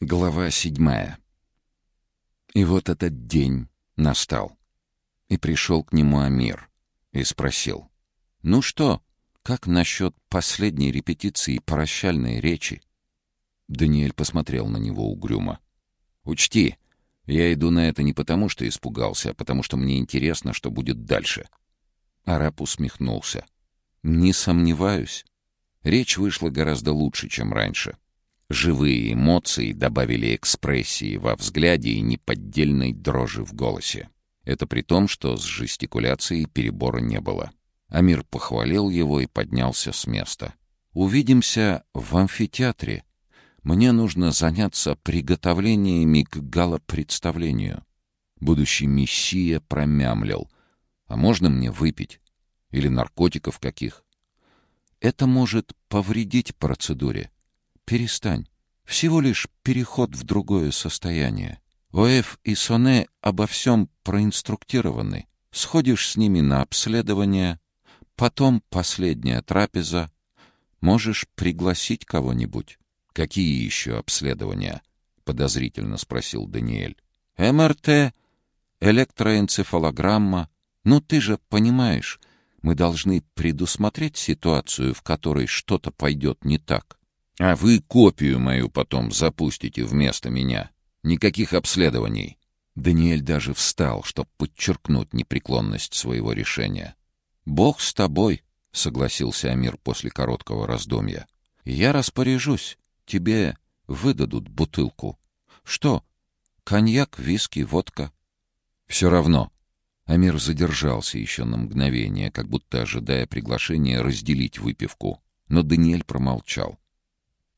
Глава седьмая. И вот этот день настал. И пришел к нему Амир и спросил. «Ну что, как насчет последней репетиции прощальной речи?» Даниэль посмотрел на него угрюмо. «Учти, я иду на это не потому, что испугался, а потому что мне интересно, что будет дальше». Араб усмехнулся. «Не сомневаюсь. Речь вышла гораздо лучше, чем раньше». Живые эмоции добавили экспрессии во взгляде и неподдельной дрожи в голосе. Это при том, что с жестикуляцией перебора не было. Амир похвалил его и поднялся с места. «Увидимся в амфитеатре. Мне нужно заняться приготовлениями к гала-представлению». Будущий мессия промямлил. «А можно мне выпить? Или наркотиков каких?» «Это может повредить процедуре. Перестань. Всего лишь переход в другое состояние. Оэф и Соне обо всем проинструктированы. Сходишь с ними на обследование, потом последняя трапеза. Можешь пригласить кого-нибудь. Какие еще обследования? Подозрительно спросил Даниэль. МРТ, электроэнцефалограмма. Ну ты же понимаешь, мы должны предусмотреть ситуацию, в которой что-то пойдет не так. А вы копию мою потом запустите вместо меня. Никаких обследований. Даниэль даже встал, чтобы подчеркнуть непреклонность своего решения. «Бог с тобой», — согласился Амир после короткого раздумья. «Я распоряжусь. Тебе выдадут бутылку. Что? Коньяк, виски, водка?» «Все равно». Амир задержался еще на мгновение, как будто ожидая приглашения разделить выпивку. Но Даниэль промолчал.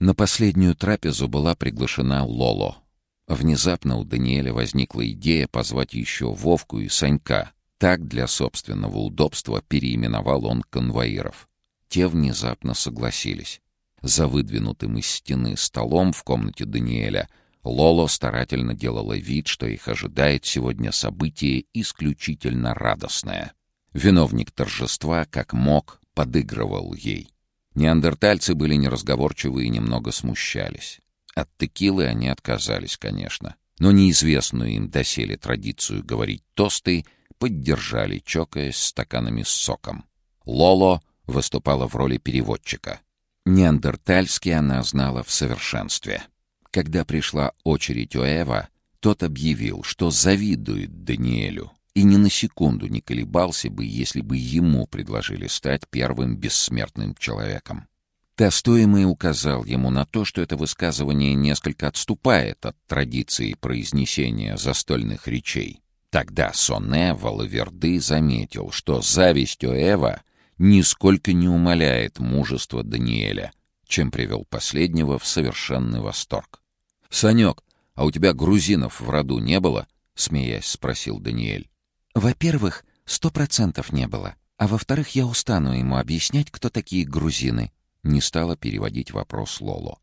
На последнюю трапезу была приглашена Лоло. Внезапно у Даниэля возникла идея позвать еще Вовку и Санька. Так, для собственного удобства, переименовал он конвоиров. Те внезапно согласились. За выдвинутым из стены столом в комнате Даниэля Лоло старательно делала вид, что их ожидает сегодня событие исключительно радостное. Виновник торжества, как мог, подыгрывал ей. Неандертальцы были неразговорчивы и немного смущались. От текилы они отказались, конечно. Но неизвестную им доселе традицию говорить тосты поддержали, чокаясь стаканами с соком. Лоло выступала в роли переводчика. Неандертальский она знала в совершенстве. Когда пришла очередь у Эва, тот объявил, что завидует Даниэлю, и ни на секунду не колебался бы, если бы ему предложили стать первым бессмертным человеком. Тестуемый указал ему на то, что это высказывание несколько отступает от традиции произнесения застольных речей. Тогда Соне Валаверды заметил, что зависть Оэва нисколько не умаляет мужество Даниэля, чем привел последнего в совершенный восторг. «Санек, а у тебя грузинов в роду не было?» — смеясь спросил Даниэль. Во-первых, сто процентов не было. А во-вторых, я устану ему объяснять, кто такие грузины. Не стала переводить вопрос Лоло.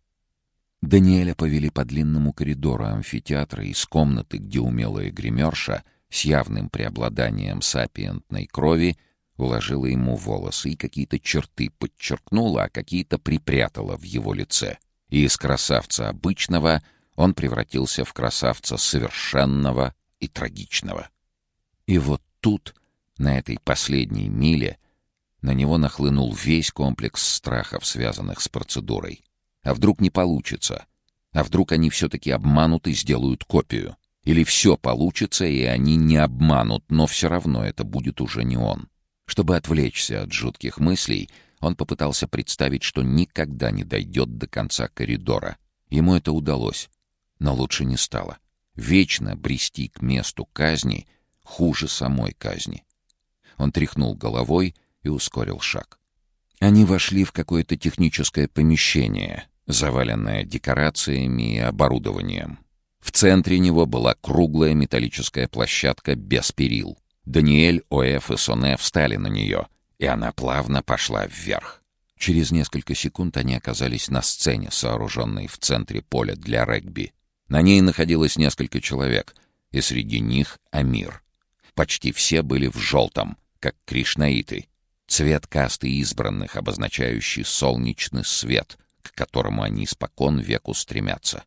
Даниэля повели по длинному коридору амфитеатра из комнаты, где умелая гримерша с явным преобладанием сапиентной крови уложила ему волосы и какие-то черты подчеркнула, а какие-то припрятала в его лице. И из красавца обычного он превратился в красавца совершенного и трагичного. И вот тут, на этой последней миле, на него нахлынул весь комплекс страхов, связанных с процедурой. А вдруг не получится? А вдруг они все-таки обманут и сделают копию? Или все получится, и они не обманут, но все равно это будет уже не он? Чтобы отвлечься от жутких мыслей, он попытался представить, что никогда не дойдет до конца коридора. Ему это удалось, но лучше не стало. Вечно брести к месту казни хуже самой казни. Он тряхнул головой и ускорил шаг. Они вошли в какое-то техническое помещение, заваленное декорациями и оборудованием. В центре него была круглая металлическая площадка без перил. Даниэль, Оэф и Соне встали на нее, и она плавно пошла вверх. Через несколько секунд они оказались на сцене, сооруженной в центре поля для регби. На ней находилось несколько человек, и среди них Амир. Почти все были в желтом, как кришнаиты. Цвет касты избранных, обозначающий солнечный свет, к которому они испокон веку стремятся.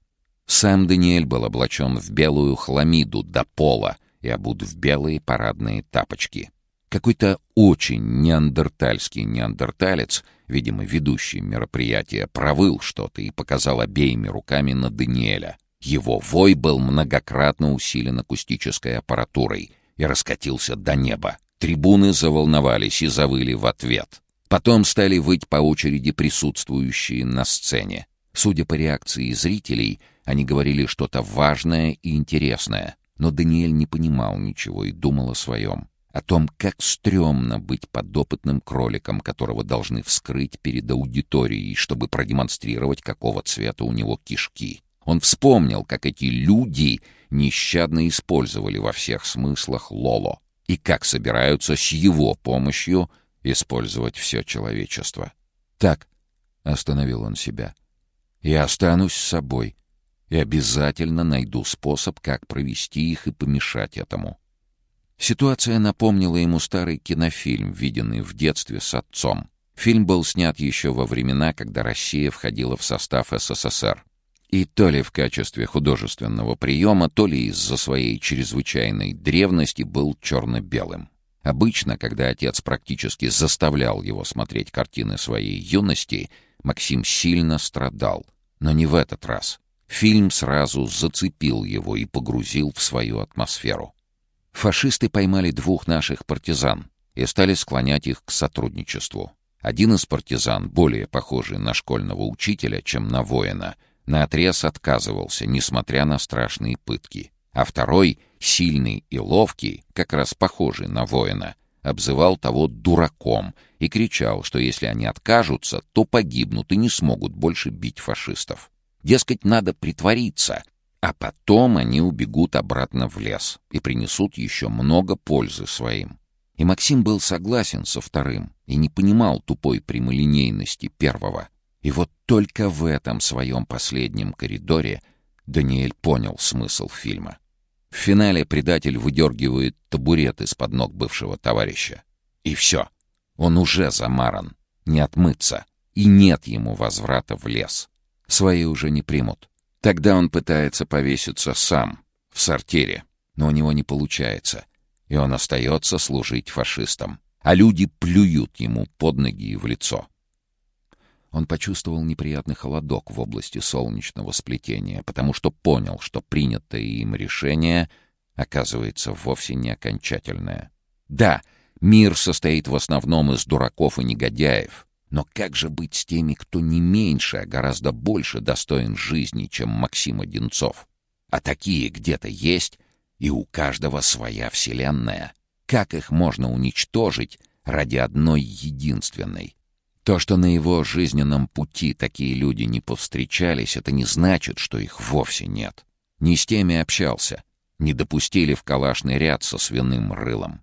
Сам Даниэль был облачен в белую хламиду до пола и обут в белые парадные тапочки. Какой-то очень неандертальский неандерталец, видимо, ведущий мероприятие, провыл что-то и показал обеими руками на Даниэля. Его вой был многократно усилен акустической аппаратурой и раскатился до неба. Трибуны заволновались и завыли в ответ. Потом стали выть по очереди присутствующие на сцене. Судя по реакции зрителей, они говорили что-то важное и интересное. Но Даниэль не понимал ничего и думал о своем. О том, как стрёмно быть подопытным кроликом, которого должны вскрыть перед аудиторией, чтобы продемонстрировать, какого цвета у него кишки. Он вспомнил, как эти люди нещадно использовали во всех смыслах Лоло и как собираются с его помощью использовать все человечество. «Так», — остановил он себя, — «я останусь с собой и обязательно найду способ, как провести их и помешать этому». Ситуация напомнила ему старый кинофильм, виденный в детстве с отцом. Фильм был снят еще во времена, когда Россия входила в состав СССР. И то ли в качестве художественного приема, то ли из-за своей чрезвычайной древности был черно-белым. Обычно, когда отец практически заставлял его смотреть картины своей юности, Максим сильно страдал. Но не в этот раз. Фильм сразу зацепил его и погрузил в свою атмосферу. Фашисты поймали двух наших партизан и стали склонять их к сотрудничеству. Один из партизан, более похожий на школьного учителя, чем на воина — наотрез отказывался, несмотря на страшные пытки. А второй, сильный и ловкий, как раз похожий на воина, обзывал того дураком и кричал, что если они откажутся, то погибнут и не смогут больше бить фашистов. Дескать, надо притвориться, а потом они убегут обратно в лес и принесут еще много пользы своим. И Максим был согласен со вторым и не понимал тупой прямолинейности первого — и вот только в этом своем последнем коридоре Даниэль понял смысл фильма. В финале предатель выдергивает табурет из-под ног бывшего товарища. И все. Он уже замаран. Не отмыться. И нет ему возврата в лес. Свои уже не примут. Тогда он пытается повеситься сам, в сортире. Но у него не получается. И он остается служить фашистам. А люди плюют ему под ноги и в лицо. Он почувствовал неприятный холодок в области солнечного сплетения, потому что понял, что принятое им решение оказывается вовсе не окончательное. Да, мир состоит в основном из дураков и негодяев, но как же быть с теми, кто не меньше, а гораздо больше достоин жизни, чем Максим Одинцов? А такие где-то есть, и у каждого своя вселенная. Как их можно уничтожить ради одной единственной? То, что на его жизненном пути такие люди не повстречались, это не значит, что их вовсе нет. Не с теми общался, не допустили в калашный ряд со свиным рылом.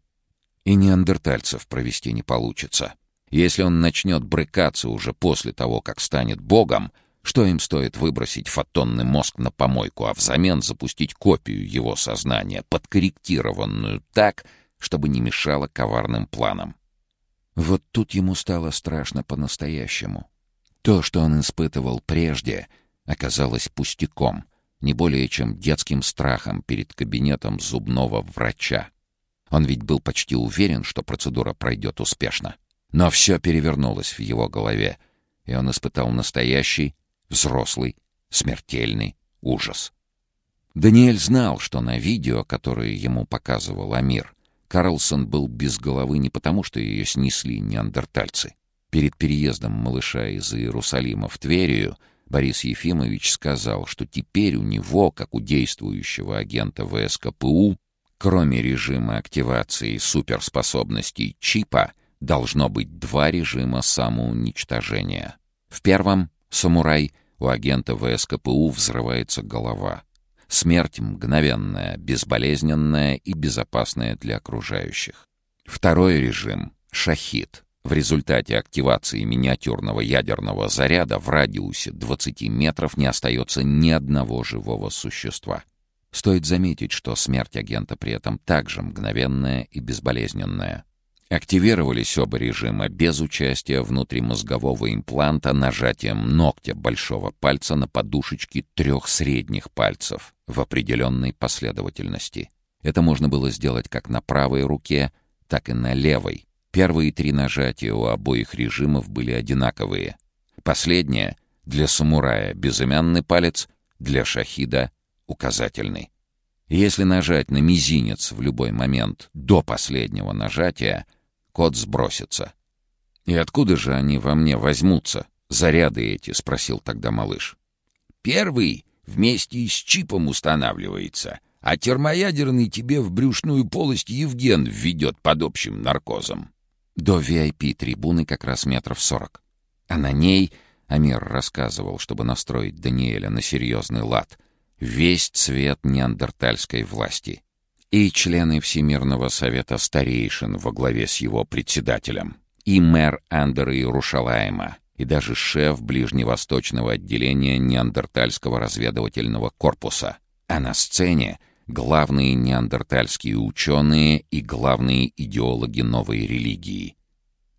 И неандертальцев провести не получится. Если он начнет брыкаться уже после того, как станет богом, что им стоит выбросить фотонный мозг на помойку, а взамен запустить копию его сознания, подкорректированную так, чтобы не мешало коварным планам? Вот тут ему стало страшно по-настоящему. То, что он испытывал прежде, оказалось пустяком, не более чем детским страхом перед кабинетом зубного врача. Он ведь был почти уверен, что процедура пройдет успешно. Но все перевернулось в его голове, и он испытал настоящий, взрослый, смертельный ужас. Даниэль знал, что на видео, которое ему показывал Амир, Карлсон был без головы не потому, что ее снесли неандертальцы. Перед переездом малыша из Иерусалима в Тверию Борис Ефимович сказал, что теперь у него, как у действующего агента ВСКПУ, кроме режима активации суперспособностей чипа, должно быть два режима самоуничтожения. В первом — самурай, у агента ВСКПУ взрывается голова. Смерть мгновенная, безболезненная и безопасная для окружающих. Второй режим — шахид. В результате активации миниатюрного ядерного заряда в радиусе 20 метров не остается ни одного живого существа. Стоит заметить, что смерть агента при этом также мгновенная и безболезненная. Активировались оба режима без участия внутримозгового импланта нажатием ногтя большого пальца на подушечки трех средних пальцев в определенной последовательности. Это можно было сделать как на правой руке, так и на левой. Первые три нажатия у обоих режимов были одинаковые. Последнее — для самурая безымянный палец, для шахида — указательный. Если нажать на мизинец в любой момент до последнего нажатия, код сбросится. «И откуда же они во мне возьмутся, заряды эти?» — спросил тогда малыш. «Первый вместе с чипом устанавливается, а термоядерный тебе в брюшную полость Евген введет под общим наркозом». До VIP-трибуны как раз метров сорок. А на ней, Амир рассказывал, чтобы настроить Даниэля на серьезный лад, весь цвет неандертальской власти. И члены Всемирного совета старейшин во главе с его председателем, и мэр Андера Иерушалаема, и даже шеф ближневосточного отделения неандертальского разведывательного корпуса. А на сцене главные неандертальские ученые и главные идеологи новой религии.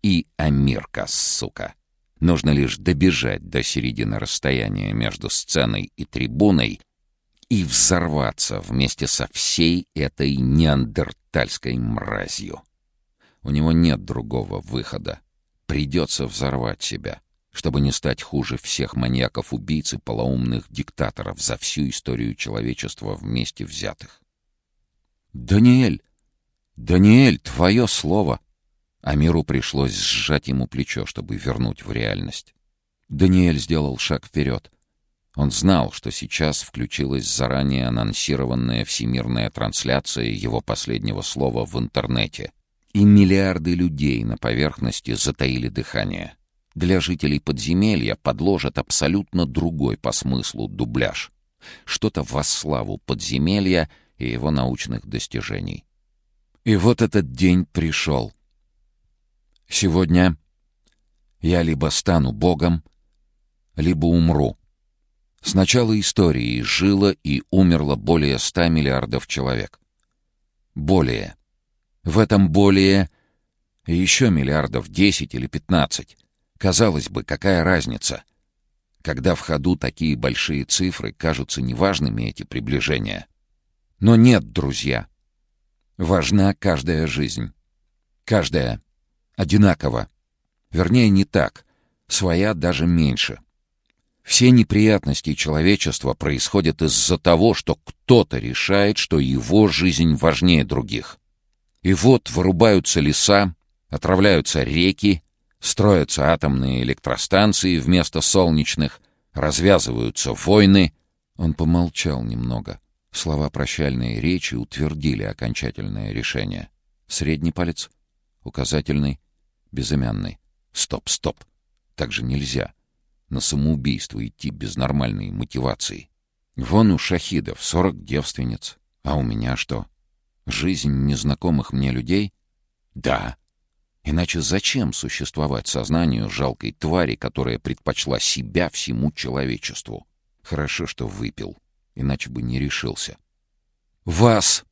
И Амирка, сука. Нужно лишь добежать до середины расстояния между сценой и трибуной и взорваться вместе со всей этой неандертальской мразью. У него нет другого выхода. Придется взорвать себя чтобы не стать хуже всех маньяков-убийц и полоумных диктаторов за всю историю человечества вместе взятых. «Даниэль! Даниэль, твое слово!» Амиру пришлось сжать ему плечо, чтобы вернуть в реальность. Даниэль сделал шаг вперед. Он знал, что сейчас включилась заранее анонсированная всемирная трансляция его последнего слова в интернете, и миллиарды людей на поверхности затаили дыхание для жителей подземелья подложат абсолютно другой по смыслу дубляж. Что-то во славу подземелья и его научных достижений. И вот этот день пришел. Сегодня я либо стану богом, либо умру. С начала истории жило и умерло более ста миллиардов человек. Более. В этом более еще миллиардов десять или пятнадцать. Казалось бы, какая разница? Когда в ходу такие большие цифры, кажутся неважными эти приближения. Но нет, друзья. Важна каждая жизнь. Каждая. Одинаково. Вернее, не так. Своя даже меньше. Все неприятности человечества происходят из-за того, что кто-то решает, что его жизнь важнее других. И вот вырубаются леса, отравляются реки, Строятся атомные электростанции вместо солнечных, развязываются войны. Он помолчал немного. Слова прощальной речи утвердили окончательное решение. Средний палец, указательный, безымянный. Стоп, стоп. Так же нельзя. На самоубийство идти без нормальной мотивации. Вон у шахидов сорок девственниц. А у меня что? Жизнь незнакомых мне людей? Да. Иначе зачем существовать сознанию жалкой твари, которая предпочла себя всему человечеству? Хорошо, что выпил, иначе бы не решился. Вас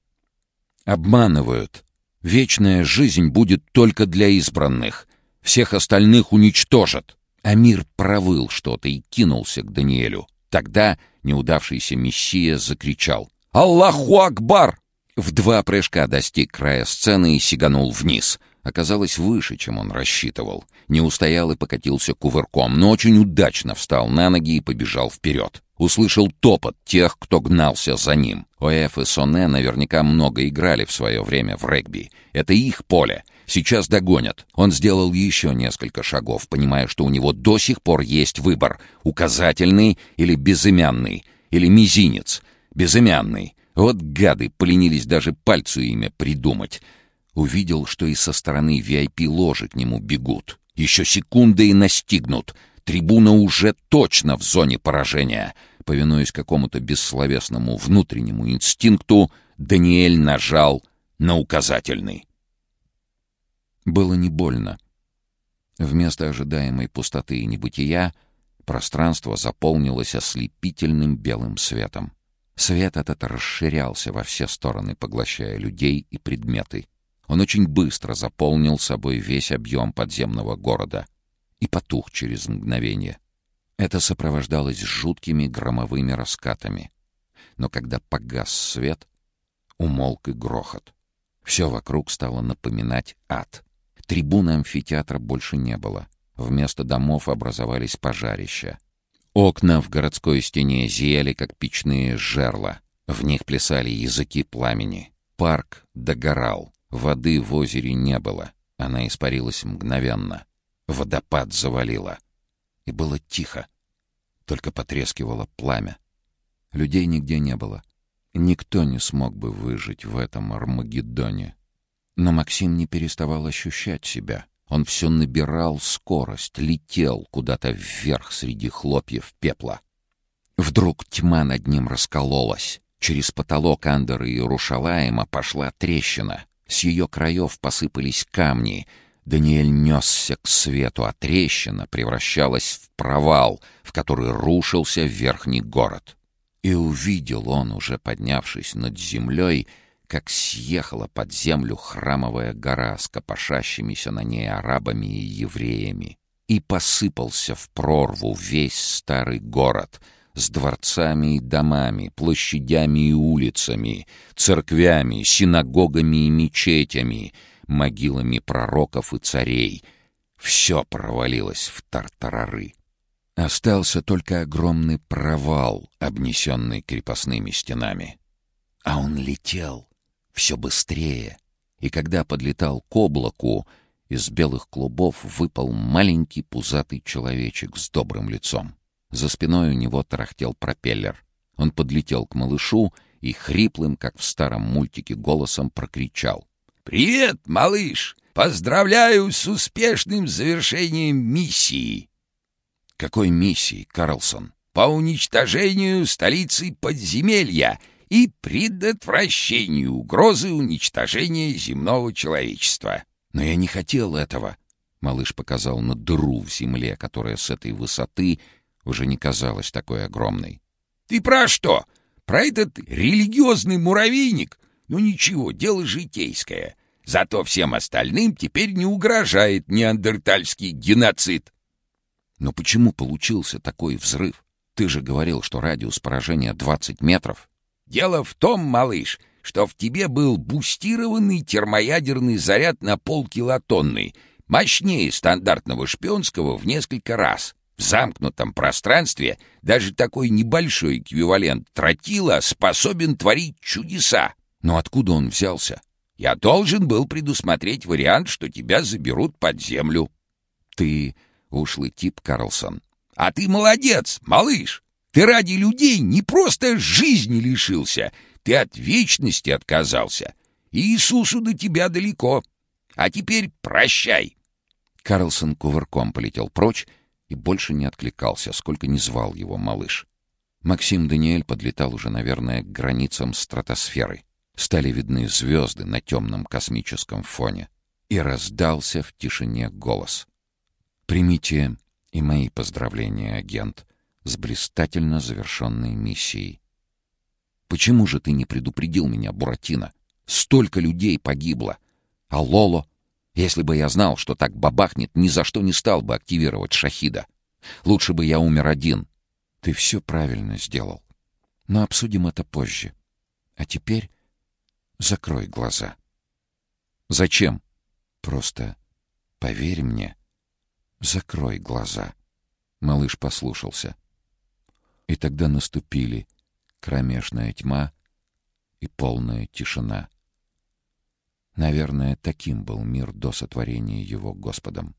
обманывают. Вечная жизнь будет только для избранных. Всех остальных уничтожат. Амир провыл что-то и кинулся к Даниэлю. Тогда неудавшийся мессия закричал «Аллаху Акбар!» В два прыжка достиг края сцены и сиганул вниз — оказалось выше, чем он рассчитывал. Не устоял и покатился кувырком, но очень удачно встал на ноги и побежал вперед. Услышал топот тех, кто гнался за ним. ОФ и Соне наверняка много играли в свое время в регби. Это их поле. Сейчас догонят. Он сделал еще несколько шагов, понимая, что у него до сих пор есть выбор. Указательный или безымянный. Или мизинец. Безымянный. Вот гады поленились даже пальцу имя придумать. Увидел, что и со стороны VIP-ложи к нему бегут. Еще секунды и настигнут. Трибуна уже точно в зоне поражения. Повинуясь какому-то бессловесному внутреннему инстинкту, Даниэль нажал на указательный. Было не больно. Вместо ожидаемой пустоты и небытия пространство заполнилось ослепительным белым светом. Свет этот расширялся во все стороны, поглощая людей и предметы. Он очень быстро заполнил собой весь объем подземного города и потух через мгновение. Это сопровождалось жуткими громовыми раскатами. Но когда погас свет, умолк и грохот. Все вокруг стало напоминать ад. Трибуны амфитеатра больше не было. Вместо домов образовались пожарища. Окна в городской стене зияли, как печные жерла. В них плясали языки пламени. Парк догорал. Воды в озере не было. Она испарилась мгновенно. Водопад завалило. И было тихо. Только потрескивало пламя. Людей нигде не было. Никто не смог бы выжить в этом Армагеддоне. Но Максим не переставал ощущать себя. Он все набирал скорость, летел куда-то вверх среди хлопьев пепла. Вдруг тьма над ним раскололась. Через потолок Андера и Рушалаема пошла трещина. С ее краев посыпались камни. Даниэль несся к свету, а трещина превращалась в провал, в который рушился верхний город. И увидел он, уже поднявшись над землей, как съехала под землю храмовая гора с копошащимися на ней арабами и евреями, и посыпался в прорву весь старый город с дворцами и домами, площадями и улицами, церквями, синагогами и мечетями, могилами пророков и царей. Все провалилось в тартарары. Остался только огромный провал, обнесенный крепостными стенами. А он летел, все быстрее, и когда подлетал к облаку, из белых клубов выпал маленький пузатый человечек с добрым лицом. За спиной у него тарахтел пропеллер. Он подлетел к малышу и хриплым, как в старом мультике, голосом прокричал. «Привет, малыш! Поздравляю с успешным завершением миссии!» «Какой миссии, Карлсон?» «По уничтожению столицы подземелья!» И предотвращению угрозы уничтожения земного человечества. Но я не хотел этого. Малыш показал на дыру в земле, которая с этой высоты уже не казалась такой огромной. Ты про что? Про этот религиозный муравейник? Ну ничего, дело житейское. Зато всем остальным теперь не угрожает неандертальский геноцид. Но почему получился такой взрыв? Ты же говорил, что радиус поражения 20 метров. Дело в том, малыш, что в тебе был бустированный термоядерный заряд на полкилотонный, мощнее стандартного шпионского в несколько раз. В замкнутом пространстве даже такой небольшой эквивалент тротила способен творить чудеса. Но откуда он взялся? Я должен был предусмотреть вариант, что тебя заберут под землю. Ты ушлый тип, Карлсон. А ты молодец, малыш. Ты ради людей не просто жизни лишился, ты от вечности отказался. Иисусу до тебя далеко. А теперь прощай. Карлсон кувырком полетел прочь и больше не откликался, сколько не звал его малыш. Максим Даниэль подлетал уже, наверное, к границам стратосферы. Стали видны звезды на темном космическом фоне. И раздался в тишине голос. «Примите и мои поздравления, агент с блистательно завершенной миссией. Почему же ты не предупредил меня, Буратино? Столько людей погибло. А Лоло? Если бы я знал, что так бабахнет, ни за что не стал бы активировать Шахида. Лучше бы я умер один. Ты все правильно сделал. Но обсудим это позже. А теперь закрой глаза. Зачем? Просто поверь мне. Закрой глаза. Малыш послушался. И тогда наступили кромешная тьма и полная тишина. Наверное, таким был мир до сотворения его Господом.